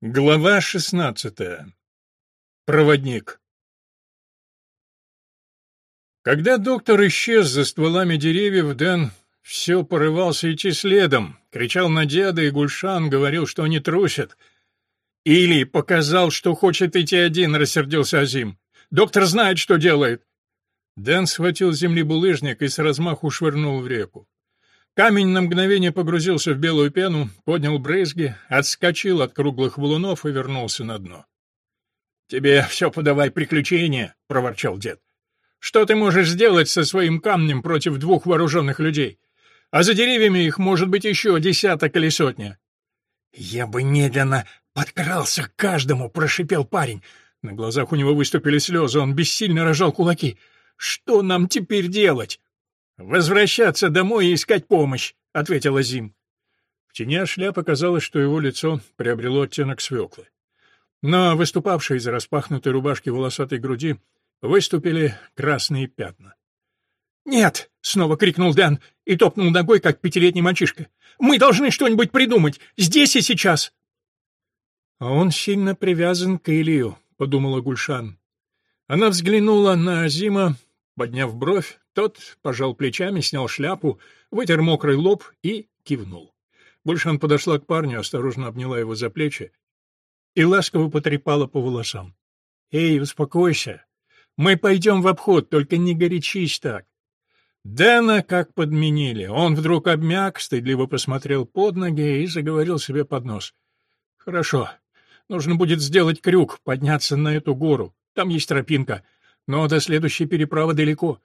Глава шестнадцатая. Проводник. Когда доктор исчез за стволами деревьев, Дэн все порывался идти следом, кричал на деда, и Гульшан говорил, что они трусят. Или показал, что хочет идти один, рассердился Азим. Доктор знает, что делает. Дэн схватил с и с размаху швырнул в реку. Камень на мгновение погрузился в белую пену, поднял брызги, отскочил от круглых валунов и вернулся на дно. «Тебе все подавай приключения», — проворчал дед. «Что ты можешь сделать со своим камнем против двух вооруженных людей? А за деревьями их может быть еще десяток или сотня». «Я бы медленно подкрался к каждому», — прошипел парень. На глазах у него выступили слезы, он бессильно рожал кулаки. «Что нам теперь делать?» «Возвращаться домой и искать помощь», — ответила Зим. В тени шляпы казалось, что его лицо приобрело оттенок свеклы. Но выступавшие из распахнутой рубашки волосатой груди выступили красные пятна. «Нет!» — снова крикнул Дэн и топнул ногой, как пятилетний мальчишка. «Мы должны что-нибудь придумать! Здесь и сейчас!» «А он сильно привязан к Илью», — подумала Гульшан. Она взглянула на Азима, подняв бровь, тот пожал плечами, снял шляпу, вытер мокрый лоб и кивнул. Гульшан подошла к парню, осторожно обняла его за плечи и ласково потрепала по волосам. «Эй, успокойся. Мы пойдем в обход, только не горячись так». Дэна как подменили. Он вдруг обмяк, стыдливо посмотрел под ноги и заговорил себе под нос. «Хорошо. Нужно будет сделать крюк, подняться на эту гору. Там есть тропинка. Но до следующей переправы далеко.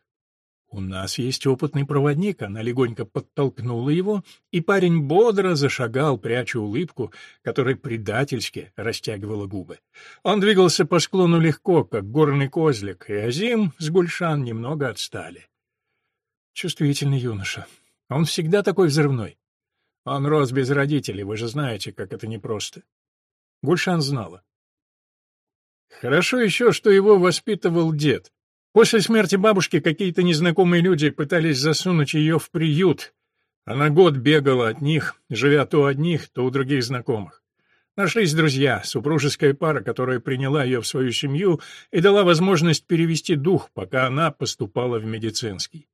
«У нас есть опытный проводник», — она легонько подтолкнула его, и парень бодро зашагал, пряча улыбку, которая предательски растягивала губы. Он двигался по склону легко, как горный козлик, и Азим с Гульшан немного отстали. Чувствительный юноша. Он всегда такой взрывной. Он рос без родителей, вы же знаете, как это непросто. Гульшан знала. Хорошо еще, что его воспитывал дед. После смерти бабушки какие-то незнакомые люди пытались засунуть ее в приют. Она год бегала от них, живя то у одних, то у других знакомых. Нашлись друзья, супружеская пара, которая приняла ее в свою семью и дала возможность перевести дух, пока она поступала в медицинский.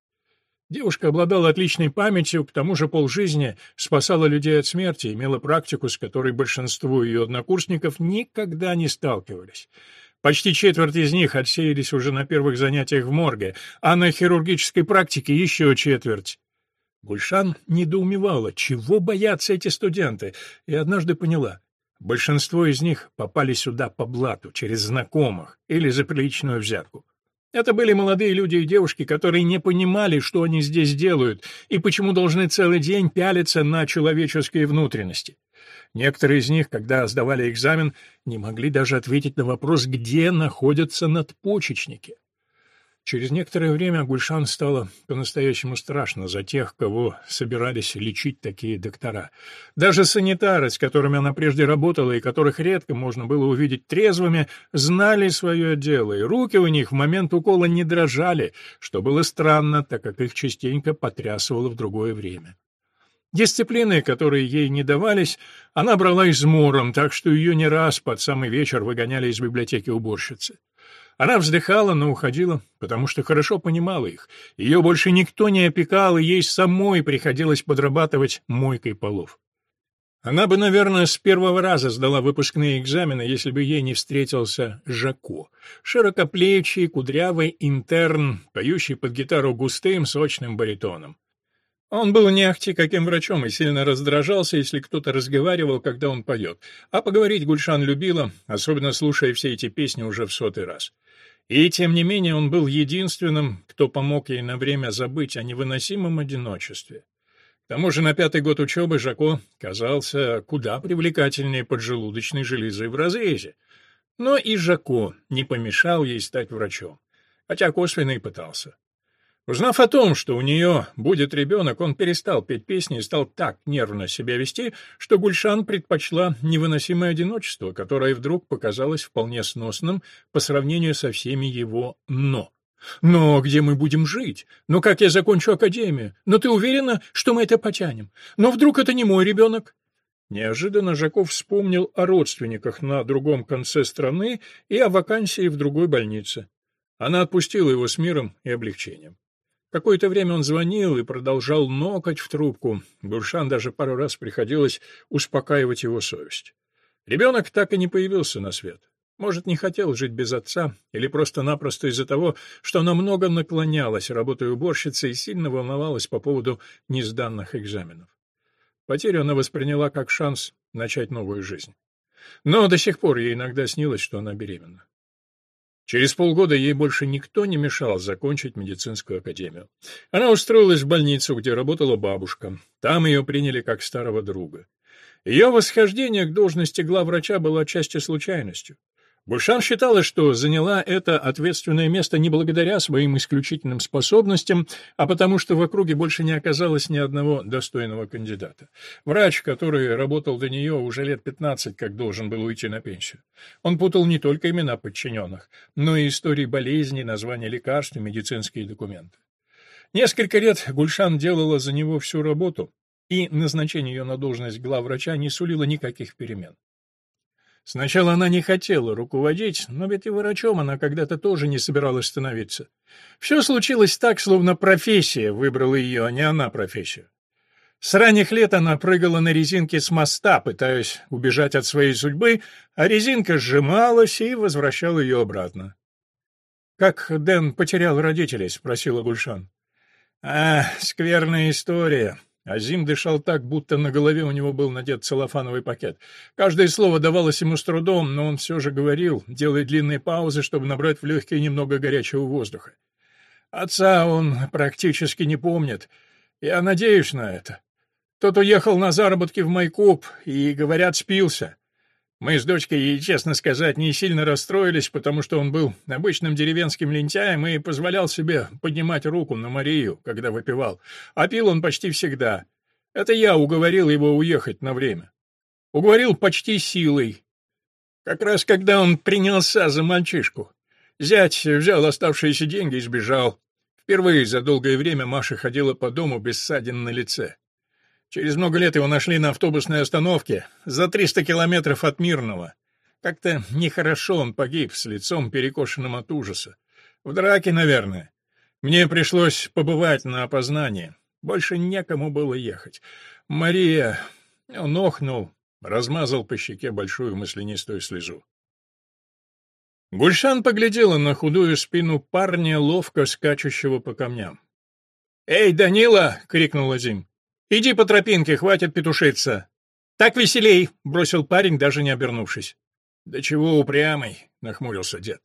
Девушка обладала отличной памятью, к тому же полжизни спасала людей от смерти, имела практику, с которой большинство ее однокурсников никогда не сталкивались. Почти четверть из них отсеялись уже на первых занятиях в морге, а на хирургической практике еще четверть. Гульшан недоумевала, чего боятся эти студенты, и однажды поняла. Большинство из них попали сюда по блату, через знакомых или за приличную взятку. Это были молодые люди и девушки, которые не понимали, что они здесь делают, и почему должны целый день пялиться на человеческие внутренности. Некоторые из них, когда сдавали экзамен, не могли даже ответить на вопрос, где находятся надпочечники. Через некоторое время Гульшан стало по-настоящему страшно за тех, кого собирались лечить такие доктора. Даже санитары, с которыми она прежде работала и которых редко можно было увидеть трезвыми, знали свое дело, и руки у них в момент укола не дрожали, что было странно, так как их частенько потрясывало в другое время. Дисциплины, которые ей не давались, она брала измором, так что ее не раз под самый вечер выгоняли из библиотеки уборщицы. Она вздыхала, но уходила, потому что хорошо понимала их. Ее больше никто не опекал, и ей самой приходилось подрабатывать мойкой полов. Она бы, наверное, с первого раза сдала выпускные экзамены, если бы ей не встретился Жако. Широкоплечий, кудрявый интерн, поющий под гитару густым, сочным баритоном. Он был не ахти каким врачом и сильно раздражался, если кто-то разговаривал, когда он поет. А поговорить Гульшан любила, особенно слушая все эти песни уже в сотый раз. И тем не менее он был единственным, кто помог ей на время забыть о невыносимом одиночестве. К тому же на пятый год учебы Жако казался куда привлекательнее поджелудочной железы в разрезе. Но и Жако не помешал ей стать врачом, хотя косвенно и пытался. Узнав о том, что у нее будет ребенок, он перестал петь песни и стал так нервно себя вести, что Гульшан предпочла невыносимое одиночество, которое вдруг показалось вполне сносным по сравнению со всеми его «но». «Но где мы будем жить? Но как я закончу академию? Но ты уверена, что мы это потянем? Но вдруг это не мой ребенок?» Неожиданно Жаков вспомнил о родственниках на другом конце страны и о вакансии в другой больнице. Она отпустила его с миром и облегчением. Какое-то время он звонил и продолжал нокать в трубку. Гуршан даже пару раз приходилось успокаивать его совесть. Ребенок так и не появился на свет. Может, не хотел жить без отца, или просто-напросто из-за того, что она много наклонялась, работая уборщицей, и сильно волновалась по поводу несданных экзаменов. Потерю она восприняла как шанс начать новую жизнь. Но до сих пор ей иногда снилось, что она беременна. Через полгода ей больше никто не мешал закончить медицинскую академию. Она устроилась в больницу, где работала бабушка. Там ее приняли как старого друга. Ее восхождение к должности главврача было отчасти случайностью. Бушан считала, что заняла это ответственное место не благодаря своим исключительным способностям, а потому что в округе больше не оказалось ни одного достойного кандидата. Врач, который работал до нее уже лет 15, как должен был уйти на пенсию. Он путал не только имена подчиненных, но и истории болезней, названия лекарств и медицинские документы. Несколько лет Гульшан делала за него всю работу, и назначение ее на должность главврача не сулило никаких перемен. Сначала она не хотела руководить, но ведь и врачом она когда-то тоже не собиралась становиться. Все случилось так, словно профессия выбрала ее, а не она профессию. С ранних лет она прыгала на резинке с моста, пытаясь убежать от своей судьбы, а резинка сжималась и возвращала ее обратно. «Как Дэн потерял родителей?» — спросила Гульшан. «А, скверная история. Азим дышал так, будто на голове у него был надет целлофановый пакет. Каждое слово давалось ему с трудом, но он все же говорил, делая длинные паузы, чтобы набрать в легкие немного горячего воздуха. Отца он практически не помнит. Я надеюсь на это. Тот уехал на заработки в Майкоп и, говорят, спился. Мы с дочкой, честно сказать, не сильно расстроились, потому что он был обычным деревенским лентяем и позволял себе поднимать руку на Марию, когда выпивал. А пил он почти всегда. Это я уговорил его уехать на время. Уговорил почти силой. Как раз когда он принялся за мальчишку. Зять взял оставшиеся деньги и сбежал. Впервые за долгое время Маша ходила по дому без ссадин на лице. Через много лет его нашли на автобусной остановке, за 300 километров от Мирного. Как-то нехорошо он погиб, с лицом перекошенным от ужаса. В драке, наверное. Мне пришлось побывать на опознании. Больше некому было ехать. Мария... Он охнул, размазал по щеке большую маслянистую слезу. Гульшан поглядела на худую спину парня, ловко скачущего по камням. «Эй, Данила!» — крикнула Зим. Иди по тропинке, хватит петушиться. Так веселей, бросил парень, даже не обернувшись. Да чего упрямый, нахмурился дед.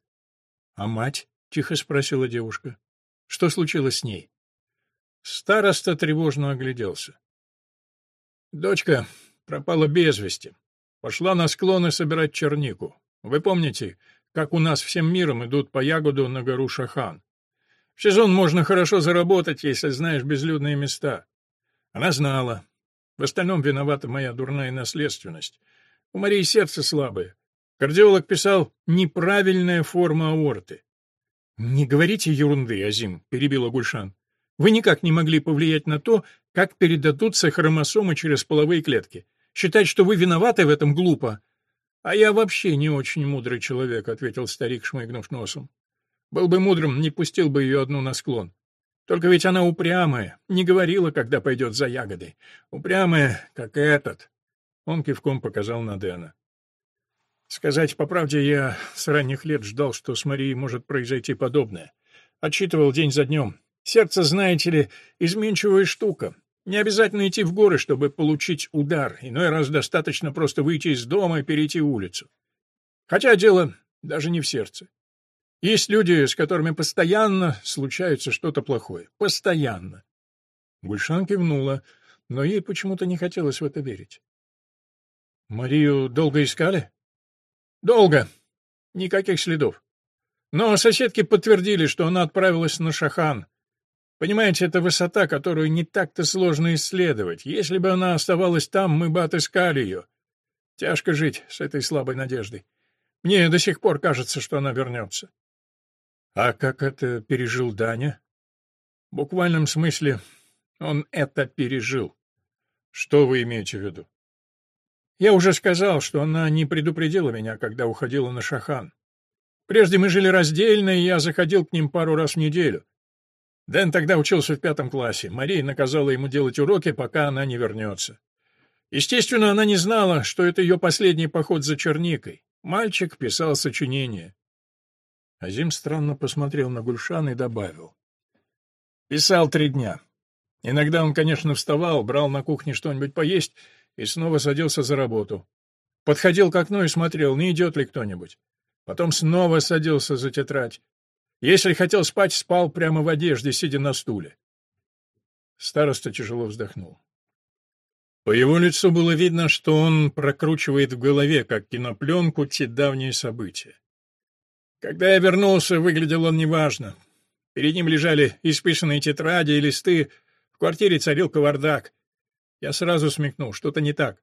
А мать? тихо спросила девушка. Что случилось с ней? Староста тревожно огляделся. Дочка пропала без вести. Пошла на склоны собирать чернику. Вы помните, как у нас всем миром идут по ягоду на гору Шахан? В сезон можно хорошо заработать, если знаешь безлюдные места. Она знала. В остальном виновата моя дурная наследственность. У Марии сердце слабое. Кардиолог писал «неправильная форма аорты». «Не говорите ерунды, Азим», — перебила Гульшан. «Вы никак не могли повлиять на то, как передадутся хромосомы через половые клетки. Считать, что вы виноваты в этом, глупо». «А я вообще не очень мудрый человек», — ответил старик, шмыгнув носом. «Был бы мудрым, не пустил бы ее одну на склон. Только ведь она упрямая, не говорила, когда пойдет за ягодой. Упрямая, как этот. Он кивком показал на Дэна. Сказать по правде, я с ранних лет ждал, что с Марией может произойти подобное. Отчитывал день за днем. Сердце, знаете ли, изменчивая штука. Не обязательно идти в горы, чтобы получить удар. Иной раз достаточно просто выйти из дома и перейти улицу. Хотя дело даже не в сердце. Есть люди, с которыми постоянно случается что-то плохое. Постоянно. Гульшан кивнула, но ей почему-то не хотелось в это верить. Марию долго искали? Долго. Никаких следов. Но соседки подтвердили, что она отправилась на Шахан. Понимаете, это высота, которую не так-то сложно исследовать. Если бы она оставалась там, мы бы отыскали ее. Тяжко жить с этой слабой надеждой. Мне до сих пор кажется, что она вернется. А как это пережил Даня? В буквальном смысле он это пережил. Что вы имеете в виду? Я уже сказал, что она не предупредила меня, когда уходила на Шахан. Прежде мы жили раздельно, и я заходил к ним пару раз в неделю. Дэн тогда учился в пятом классе. Мария наказала ему делать уроки, пока она не вернется. Естественно, она не знала, что это ее последний поход за черникой. Мальчик писал сочинение. Азим странно посмотрел на Гульшан и добавил. Писал три дня. Иногда он, конечно, вставал, брал на кухне что-нибудь поесть и снова садился за работу. Подходил к окну и смотрел, не идет ли кто-нибудь. Потом снова садился за тетрадь. Если хотел спать, спал прямо в одежде, сидя на стуле. Староста тяжело вздохнул. По его лицу было видно, что он прокручивает в голове, как кинопленку, те давние события. Когда я вернулся, выглядел он неважно. Перед ним лежали исписанные тетради и листы, в квартире царил кавардак. Я сразу смекнул, что-то не так.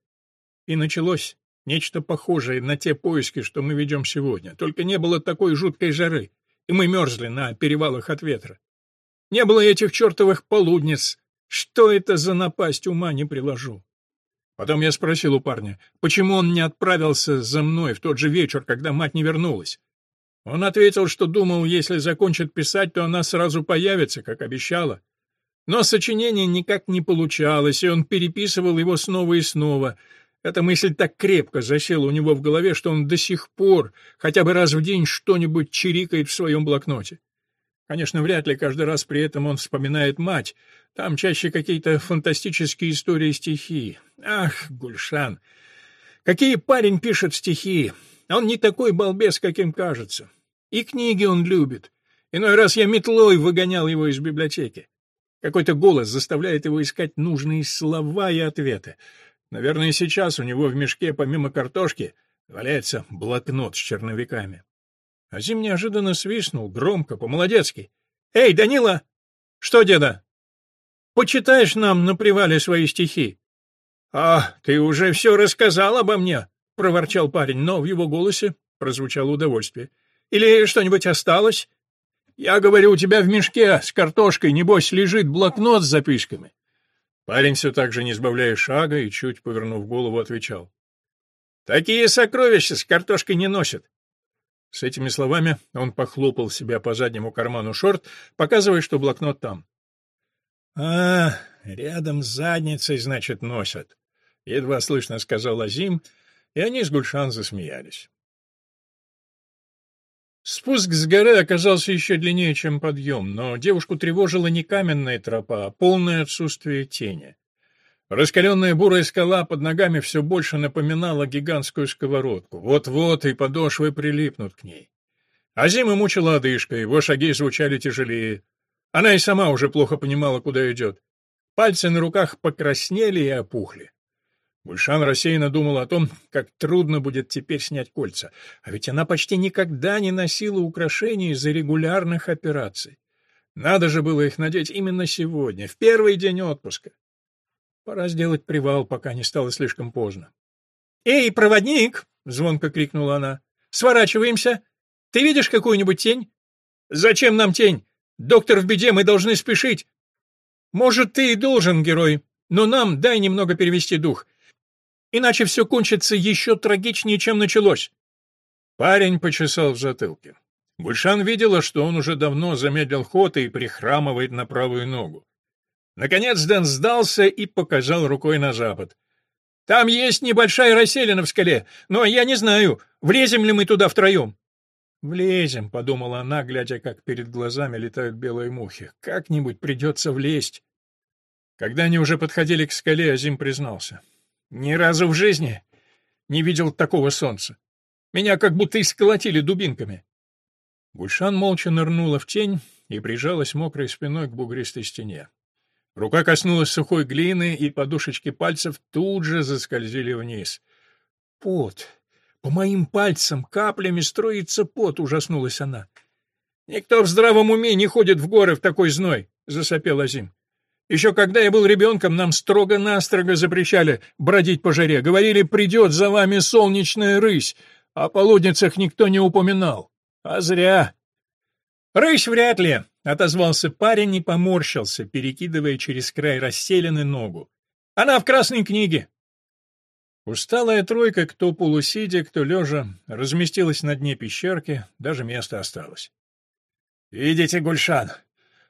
И началось нечто похожее на те поиски, что мы ведем сегодня. Только не было такой жуткой жары, и мы мерзли на перевалах от ветра. Не было этих чертовых полудниц. Что это за напасть, ума не приложу. Потом я спросил у парня, почему он не отправился за мной в тот же вечер, когда мать не вернулась. Он ответил, что думал, если закончит писать, то она сразу появится, как обещала. Но сочинение никак не получалось, и он переписывал его снова и снова. Эта мысль так крепко засела у него в голове, что он до сих пор хотя бы раз в день что-нибудь чирикает в своем блокноте. Конечно, вряд ли каждый раз при этом он вспоминает мать. Там чаще какие-то фантастические истории стихи. Ах, Гульшан! Какие парень пишет стихи! Он не такой балбес, каким кажется. И книги он любит. Иной раз я метлой выгонял его из библиотеки. Какой-то голос заставляет его искать нужные слова и ответы. Наверное, сейчас у него в мешке, помимо картошки, валяется блокнот с черновиками. Азим неожиданно свистнул, громко, по-молодецки. «Эй, Данила!» «Что, деда?» «Почитаешь нам на привале свои стихи?» «А, ты уже все рассказал обо мне!» — проворчал парень, но в его голосе прозвучало удовольствие. «Или что-нибудь осталось?» «Я говорю, у тебя в мешке с картошкой, небось, лежит блокнот с записками». Парень все так же, не сбавляя шага и чуть повернув голову, отвечал. «Такие сокровища с картошкой не носят». С этими словами он похлопал себя по заднему карману шорт, показывая, что блокнот там. «А, рядом с задницей, значит, носят», — едва слышно сказал Азим, и они с Гульшан засмеялись. Спуск с горы оказался еще длиннее, чем подъем, но девушку тревожила не каменная тропа, а полное отсутствие тени. Раскаленная бурая скала под ногами все больше напоминала гигантскую сковородку. Вот-вот и подошвы прилипнут к ней. А зима мучила одышка, его шаги звучали тяжелее. Она и сама уже плохо понимала, куда идет. Пальцы на руках покраснели и опухли. Гульшан рассеянно думала о том, как трудно будет теперь снять кольца, а ведь она почти никогда не носила украшений из-за регулярных операций. Надо же было их надеть именно сегодня, в первый день отпуска. Пора сделать привал, пока не стало слишком поздно. «Эй, проводник!» — звонко крикнула она. «Сворачиваемся! Ты видишь какую-нибудь тень?» «Зачем нам тень? Доктор в беде, мы должны спешить!» «Может, ты и должен, герой, но нам дай немного перевести дух. Иначе все кончится еще трагичнее, чем началось. Парень почесал в затылке. Гульшан видела, что он уже давно замедлил ход и прихрамывает на правую ногу. Наконец Дэн сдался и показал рукой на запад. «Там есть небольшая расселена в скале, но я не знаю, влезем ли мы туда втроем». «Влезем», — подумала она, глядя, как перед глазами летают белые мухи. «Как-нибудь придется влезть». Когда они уже подходили к скале, Азим признался. Ни разу в жизни не видел такого солнца. Меня как будто исколотили дубинками. Гульшан молча нырнула в тень и прижалась мокрой спиной к бугристой стене. Рука коснулась сухой глины, и подушечки пальцев тут же заскользили вниз. «Пот! По моим пальцам каплями строится пот!» — ужаснулась она. «Никто в здравом уме не ходит в горы в такой зной!» — засопел Азим. Еще когда я был ребенком, нам строго-настрого запрещали бродить по жаре. Говорили, придет за вами солнечная рысь, о полудницах никто не упоминал. А зря. «Рысь вряд ли», — отозвался парень и поморщился, перекидывая через край расселены ногу. «Она в красной книге». Усталая тройка, кто полусидя, кто лежа, разместилась на дне пещерки, даже место осталось. «Видите, Гульшан,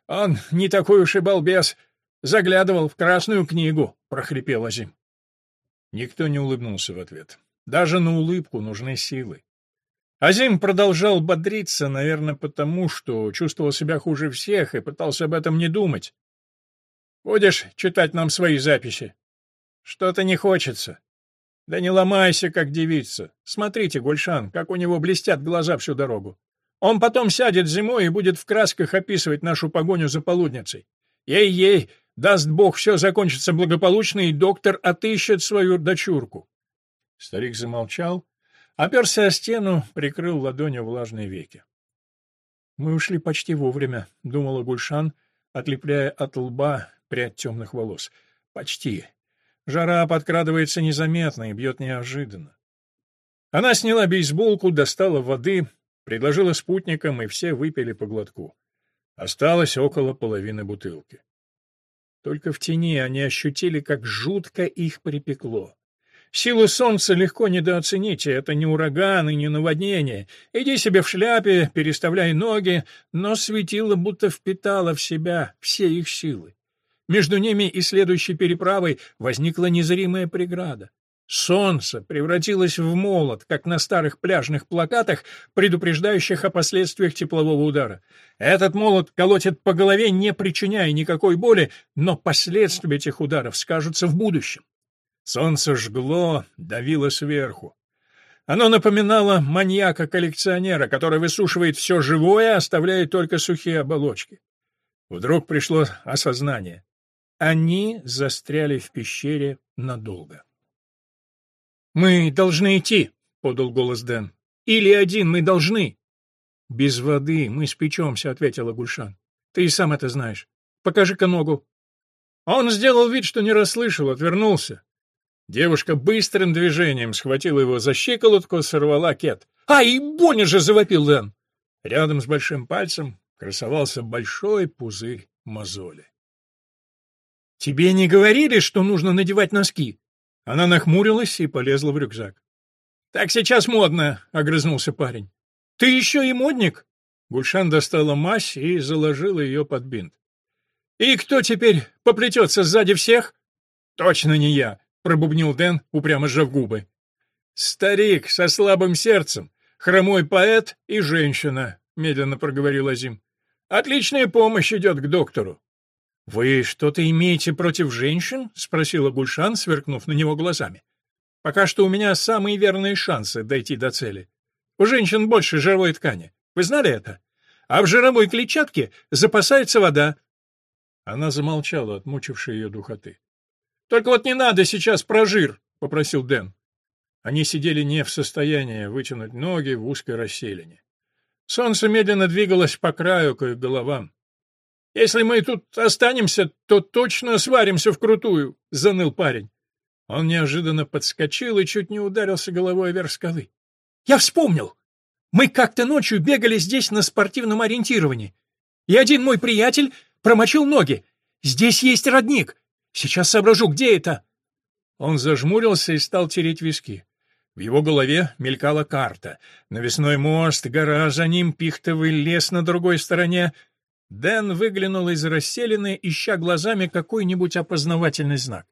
он не такой уж и балбес, заглядывал в Красную книгу», — прохрипел Азим. Никто не улыбнулся в ответ. Даже на улыбку нужны силы. Азим продолжал бодриться, наверное, потому, что чувствовал себя хуже всех и пытался об этом не думать. «Будешь читать нам свои записи?» «Что-то не хочется. Да не ломайся, как девица. Смотрите, Гульшан, как у него блестят глаза всю дорогу. Он потом сядет зимой и будет в красках описывать нашу погоню за полудницей. Ей-ей, даст бог, все закончится благополучно, и доктор отыщет свою дочурку. Старик замолчал, оперся о стену, прикрыл ладонью влажные веки. «Мы ушли почти вовремя», — думала Гульшан, отлепляя от лба прядь темных волос. «Почти. Жара подкрадывается незаметно и бьет неожиданно. Она сняла бейсболку, достала воды, предложила спутникам, и все выпили по глотку. Осталось около половины бутылки. Только в тени они ощутили, как жутко их припекло. Силу солнца легко недооцените, это не ураган и не наводнение. Иди себе в шляпе, переставляй ноги, но светило будто впитало в себя все их силы. Между ними и следующей переправой возникла незримая преграда. Солнце превратилось в молот, как на старых пляжных плакатах, предупреждающих о последствиях теплового удара. Этот молот колотит по голове, не причиняя никакой боли, но последствия этих ударов скажутся в будущем. Солнце жгло, давило сверху. Оно напоминало маньяка-коллекционера, который высушивает все живое, оставляя только сухие оболочки. Вдруг пришло осознание. Они застряли в пещере надолго. «Мы должны идти», — подал голос Дэн. «Или один мы должны». «Без воды мы спечемся», — ответила Гульшан. «Ты и сам это знаешь. Покажи-ка ногу». Он сделал вид, что не расслышал, отвернулся. Девушка быстрым движением схватила его за щиколотку, сорвала кет. «Ай, больно же!» — завопил Дэн. Рядом с большим пальцем красовался большой пузырь мозоли. «Тебе не говорили, что нужно надевать носки?» Она нахмурилась и полезла в рюкзак. «Так сейчас модно», — огрызнулся парень. «Ты еще и модник?» Гульшан достала мазь и заложила ее под бинт. «И кто теперь поплетется сзади всех?» «Точно не я», — пробубнил Дэн, упрямо сжав губы. «Старик со слабым сердцем, хромой поэт и женщина», — медленно проговорил Азим. «Отличная помощь идет к доктору. «Вы что-то имеете против женщин?» — спросила Гульшан, сверкнув на него глазами. «Пока что у меня самые верные шансы дойти до цели. У женщин больше жировой ткани. Вы знали это? А в жировой клетчатке запасается вода». Она замолчала, отмучившая ее духоты. «Только вот не надо сейчас про жир», — попросил Дэн. Они сидели не в состоянии вытянуть ноги в узкой расселине. Солнце медленно двигалось по краю к их головам. Если мы тут останемся, то точно сваримся вкрутую», — заныл парень. Он неожиданно подскочил и чуть не ударился головой вверх скалы. «Я вспомнил! Мы как-то ночью бегали здесь на спортивном ориентировании, и один мой приятель промочил ноги. Здесь есть родник. Сейчас соображу, где это». Он зажмурился и стал тереть виски. В его голове мелькала карта. Навесной мост, гора за ним, пихтовый лес на другой стороне — Дэн выглянул из расселины, ища глазами какой-нибудь опознавательный знак.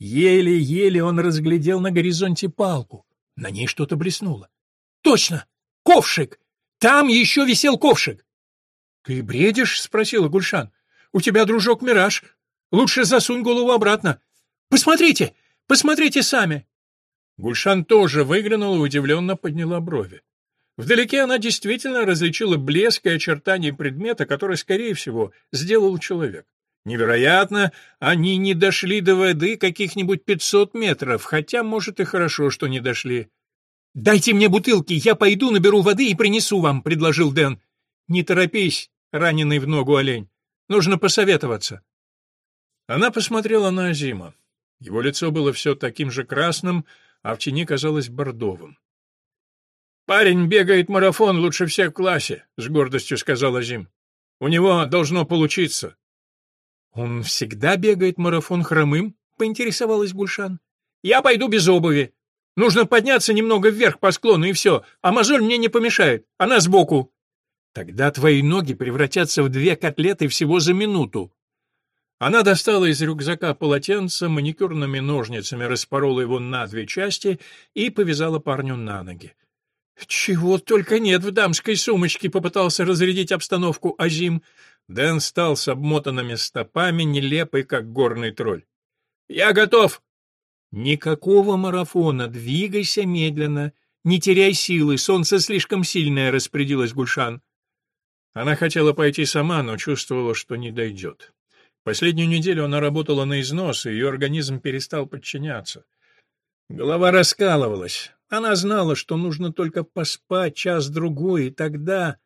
Еле-еле он разглядел на горизонте палку. На ней что-то блеснуло. «Точно! Ковшик! Там еще висел ковшик!» «Ты бредишь?» — спросила Гульшан. «У тебя, дружок, мираж. Лучше засунь голову обратно. Посмотрите! Посмотрите сами!» Гульшан тоже выглянула и удивленно подняла брови. Вдалеке она действительно различила блеск и очертания предмета, который, скорее всего, сделал человек. Невероятно, они не дошли до воды каких-нибудь пятьсот метров, хотя, может, и хорошо, что не дошли. «Дайте мне бутылки, я пойду наберу воды и принесу вам», — предложил Дэн. «Не торопись, раненый в ногу олень. Нужно посоветоваться». Она посмотрела на Азима. Его лицо было все таким же красным, а в тени казалось бордовым. «Парень бегает марафон лучше всех в классе», — с гордостью сказал Азим. «У него должно получиться». «Он всегда бегает марафон хромым?» — поинтересовалась Гульшан. «Я пойду без обуви». Нужно подняться немного вверх по склону, и все, а мозоль мне не помешает, она сбоку». «Тогда твои ноги превратятся в две котлеты всего за минуту». Она достала из рюкзака полотенце, маникюрными ножницами распорола его на две части и повязала парню на ноги. «Чего только нет в дамской сумочке», — попытался разрядить обстановку Азим. Дэн стал с обмотанными стопами, нелепый, как горный тролль. «Я готов!» «Никакого марафона, двигайся медленно, не теряй силы, солнце слишком сильное», — распорядилась Гульшан. Она хотела пойти сама, но чувствовала, что не дойдет. Последнюю неделю она работала на износ, и ее организм перестал подчиняться. Голова раскалывалась. Она знала, что нужно только поспать час-другой, и тогда...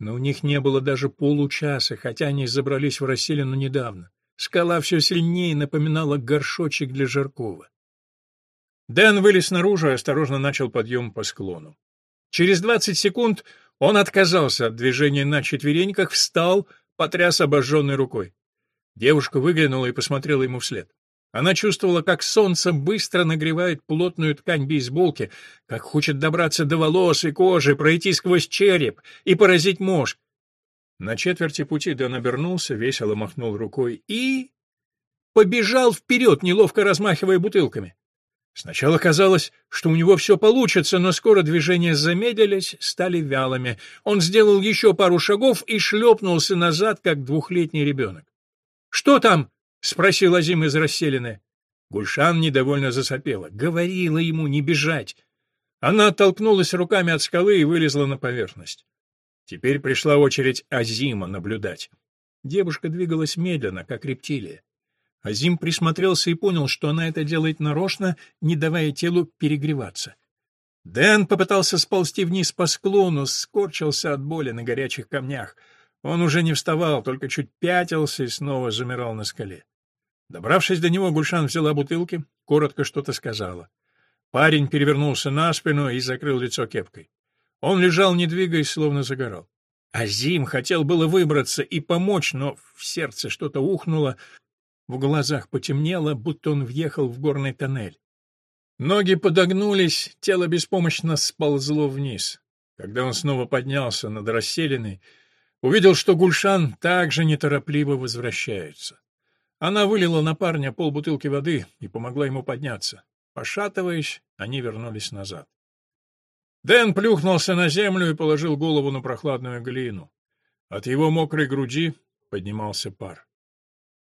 Но у них не было даже получаса, хотя они забрались в расселину недавно. Скала все сильнее напоминала горшочек для Жаркова. Дэн вылез наружу и осторожно начал подъем по склону. Через двадцать секунд он отказался от движения на четвереньках, встал, потряс обожженной рукой. Девушка выглянула и посмотрела ему вслед. Она чувствовала, как солнце быстро нагревает плотную ткань бейсболки, как хочет добраться до волос и кожи, пройти сквозь череп и поразить мозг. На четверти пути Дэн обернулся, весело махнул рукой и... побежал вперед, неловко размахивая бутылками. Сначала казалось, что у него все получится, но скоро движения замедлились, стали вялыми. Он сделал еще пару шагов и шлепнулся назад, как двухлетний ребенок. «Что там?» — спросил Азим из расселины. Гульшан недовольно засопела. Говорила ему не бежать. Она оттолкнулась руками от скалы и вылезла на поверхность. Теперь пришла очередь Азима наблюдать. Девушка двигалась медленно, как рептилия. Азим присмотрелся и понял, что она это делает нарочно, не давая телу перегреваться. Дэн попытался сползти вниз по склону, скорчился от боли на горячих камнях — он уже не вставал, только чуть пятился и снова замирал на скале. Добравшись до него, Гульшан взяла бутылки, коротко что-то сказала. Парень перевернулся на спину и закрыл лицо кепкой. Он лежал, не двигаясь, словно загорал. Азим хотел было выбраться и помочь, но в сердце что-то ухнуло, в глазах потемнело, будто он въехал в горный тоннель. Ноги подогнулись, тело беспомощно сползло вниз. Когда он снова поднялся над расселенной, Увидел, что Гульшан также неторопливо возвращается. Она вылила на парня полбутылки воды и помогла ему подняться. Пошатываясь, они вернулись назад. Дэн плюхнулся на землю и положил голову на прохладную глину. От его мокрой груди поднимался пар.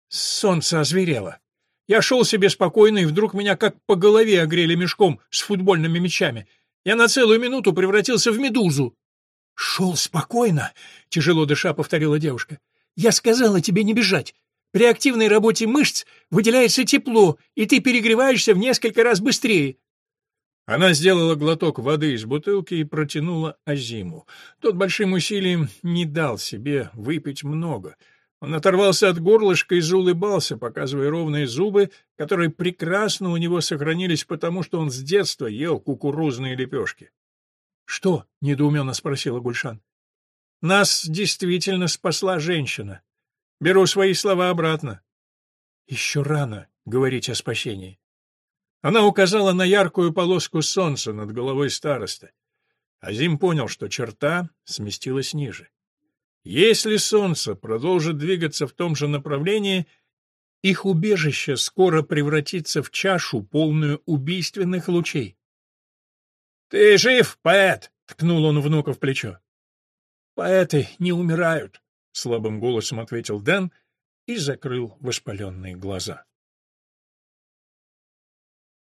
Солнце озверело. Я шел себе спокойно, и вдруг меня как по голове огрели мешком с футбольными мячами. Я на целую минуту превратился в медузу. «Шел спокойно», — тяжело дыша повторила девушка. «Я сказала тебе не бежать. При активной работе мышц выделяется тепло, и ты перегреваешься в несколько раз быстрее». Она сделала глоток воды из бутылки и протянула Азиму. Тот большим усилием не дал себе выпить много. Он оторвался от горлышка и заулыбался, показывая ровные зубы, которые прекрасно у него сохранились потому, что он с детства ел кукурузные лепешки. «Что?» — недоуменно спросила Гульшан. «Нас действительно спасла женщина. Беру свои слова обратно». «Еще рано говорить о спасении». Она указала на яркую полоску солнца над головой староста. Азим понял, что черта сместилась ниже. Если солнце продолжит двигаться в том же направлении, их убежище скоро превратится в чашу, полную убийственных лучей. «Ты жив, поэт?» — ткнул он внука в плечо. «Поэты не умирают», — слабым голосом ответил Дэн и закрыл воспаленные глаза.